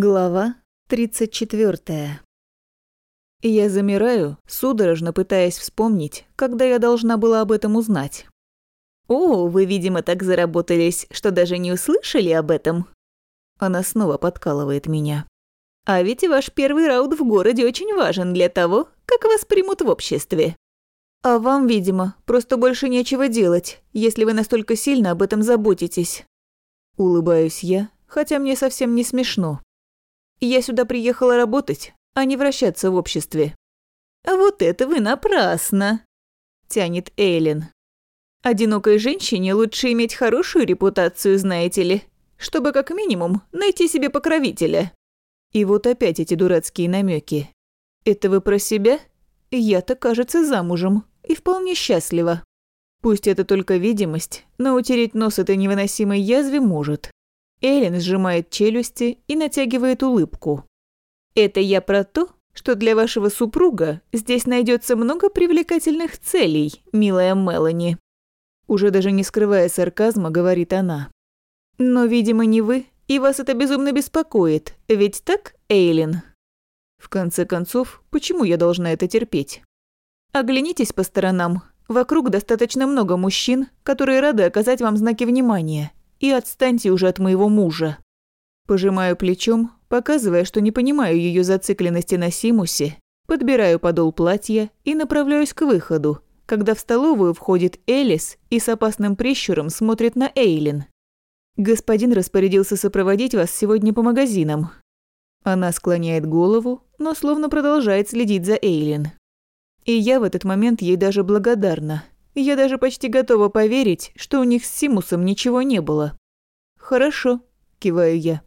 Глава 34. Я замираю, судорожно пытаясь вспомнить, когда я должна была об этом узнать. «О, вы, видимо, так заработались, что даже не услышали об этом?» Она снова подкалывает меня. «А ведь ваш первый раунд в городе очень важен для того, как вас примут в обществе. А вам, видимо, просто больше нечего делать, если вы настолько сильно об этом заботитесь». Улыбаюсь я, хотя мне совсем не смешно. Я сюда приехала работать, а не вращаться в обществе». «А вот это вы напрасно!» – тянет Эйлин. «Одинокой женщине лучше иметь хорошую репутацию, знаете ли, чтобы как минимум найти себе покровителя». И вот опять эти дурацкие намеки. «Это вы про себя? Я-то, кажется, замужем и вполне счастлива. Пусть это только видимость, но утереть нос этой невыносимой язве может. Эллен сжимает челюсти и натягивает улыбку. «Это я про то, что для вашего супруга здесь найдется много привлекательных целей, милая Мелани». Уже даже не скрывая сарказма, говорит она. «Но, видимо, не вы, и вас это безумно беспокоит, ведь так, Эйлин?» В конце концов, почему я должна это терпеть? Оглянитесь по сторонам. Вокруг достаточно много мужчин, которые рады оказать вам знаки внимания и отстаньте уже от моего мужа». Пожимаю плечом, показывая, что не понимаю ее зацикленности на Симусе, подбираю подол платья и направляюсь к выходу, когда в столовую входит Элис и с опасным прищуром смотрит на Эйлин. «Господин распорядился сопроводить вас сегодня по магазинам». Она склоняет голову, но словно продолжает следить за Эйлин. И я в этот момент ей даже благодарна – я даже почти готова поверить, что у них с Симусом ничего не было. «Хорошо», – киваю я.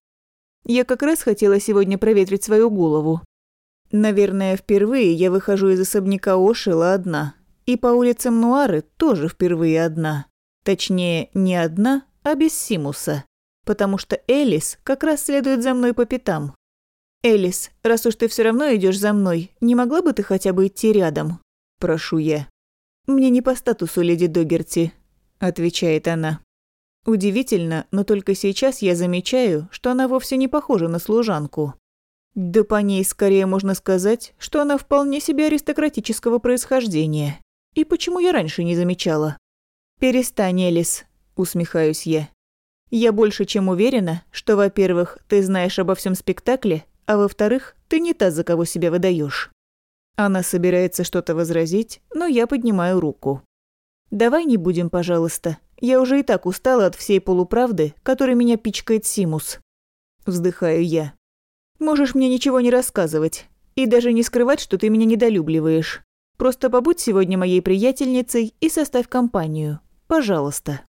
Я как раз хотела сегодня проветрить свою голову. Наверное, впервые я выхожу из особняка Ошила одна. И по улицам Нуары тоже впервые одна. Точнее, не одна, а без Симуса. Потому что Элис как раз следует за мной по пятам. «Элис, раз уж ты все равно идешь за мной, не могла бы ты хотя бы идти рядом?» Прошу я. «Мне не по статусу, леди Догерти», – отвечает она. Удивительно, но только сейчас я замечаю, что она вовсе не похожа на служанку. Да по ней скорее можно сказать, что она вполне себе аристократического происхождения. И почему я раньше не замечала? «Перестань, Элис», – усмехаюсь я. «Я больше чем уверена, что, во-первых, ты знаешь обо всем спектакле, а во-вторых, ты не та, за кого себя выдаешь. Она собирается что-то возразить, но я поднимаю руку. «Давай не будем, пожалуйста. Я уже и так устала от всей полуправды, которой меня пичкает Симус». Вздыхаю я. «Можешь мне ничего не рассказывать. И даже не скрывать, что ты меня недолюбливаешь. Просто побудь сегодня моей приятельницей и составь компанию. Пожалуйста».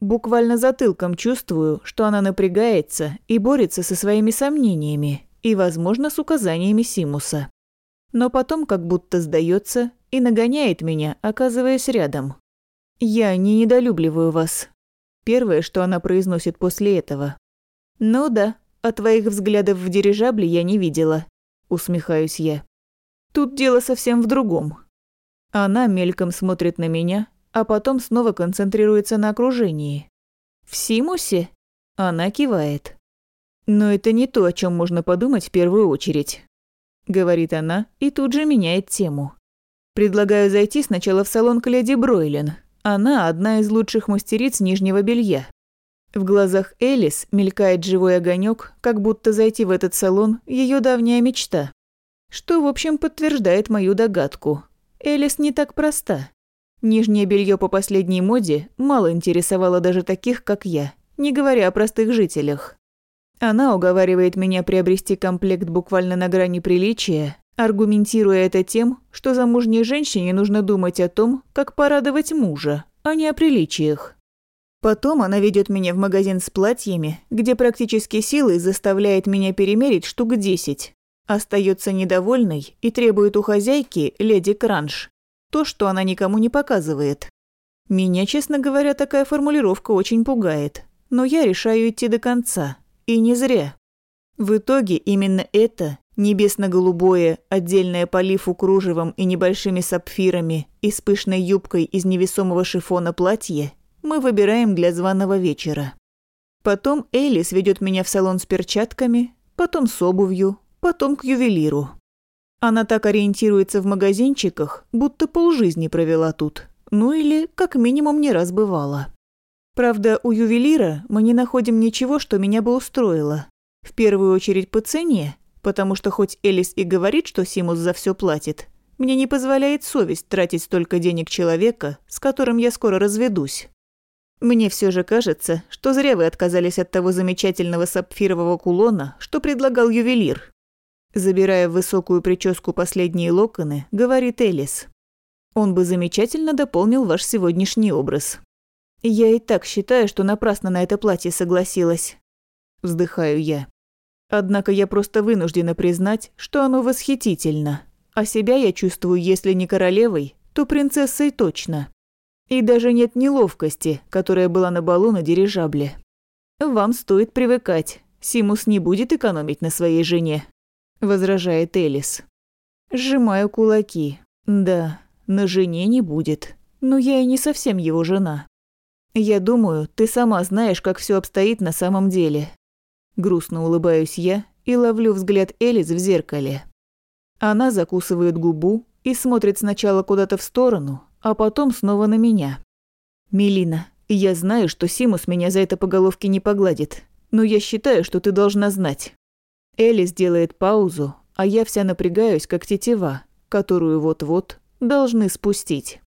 Буквально затылком чувствую, что она напрягается и борется со своими сомнениями и, возможно, с указаниями Симуса но потом как будто сдается и нагоняет меня, оказываясь рядом. «Я не недолюбливаю вас». Первое, что она произносит после этого. «Ну да, а твоих взглядов в дирижабле я не видела», – усмехаюсь я. «Тут дело совсем в другом». Она мельком смотрит на меня, а потом снова концентрируется на окружении. «В Симусе?» Она кивает. Но это не то, о чем можно подумать в первую очередь. – говорит она и тут же меняет тему. «Предлагаю зайти сначала в салон к леди Бройлен. Она одна из лучших мастериц нижнего белья». В глазах Элис мелькает живой огонек, как будто зайти в этот салон – ее давняя мечта. Что, в общем, подтверждает мою догадку. Элис не так проста. Нижнее белье по последней моде мало интересовало даже таких, как я, не говоря о простых жителях. Она уговаривает меня приобрести комплект буквально на грани приличия, аргументируя это тем, что замужней женщине нужно думать о том, как порадовать мужа, а не о приличиях. Потом она ведет меня в магазин с платьями, где практически силой заставляет меня перемерить штук десять. Остается недовольной и требует у хозяйки, леди Кранш, то, что она никому не показывает. Меня, честно говоря, такая формулировка очень пугает, но я решаю идти до конца. И не зря. В итоге именно это, небесно-голубое, отдельное по лифу кружевом и небольшими сапфирами и с пышной юбкой из невесомого шифона платье, мы выбираем для званого вечера. Потом Элис ведет меня в салон с перчатками, потом с обувью, потом к ювелиру. Она так ориентируется в магазинчиках, будто полжизни провела тут. Ну или, как минимум, не раз бывала. Правда, у ювелира мы не находим ничего, что меня бы устроило. В первую очередь по цене, потому что хоть Элис и говорит, что Симус за все платит, мне не позволяет совесть тратить столько денег человека, с которым я скоро разведусь. Мне все же кажется, что зря вы отказались от того замечательного сапфирового кулона, что предлагал ювелир. Забирая в высокую прическу последние локоны, говорит Элис. Он бы замечательно дополнил ваш сегодняшний образ. Я и так считаю, что напрасно на это платье согласилась. Вздыхаю я. Однако я просто вынуждена признать, что оно восхитительно. А себя я чувствую, если не королевой, то принцессой точно. И даже нет неловкости, которая была на балу на дирижабле. Вам стоит привыкать. Симус не будет экономить на своей жене, возражает Элис. Сжимаю кулаки. Да, на жене не будет. Но я и не совсем его жена. Я думаю, ты сама знаешь, как все обстоит на самом деле. Грустно улыбаюсь я и ловлю взгляд Элис в зеркале. Она закусывает губу и смотрит сначала куда-то в сторону, а потом снова на меня. «Мелина, я знаю, что Симус меня за это по головке не погладит, но я считаю, что ты должна знать». Элис делает паузу, а я вся напрягаюсь, как тетива, которую вот-вот должны спустить.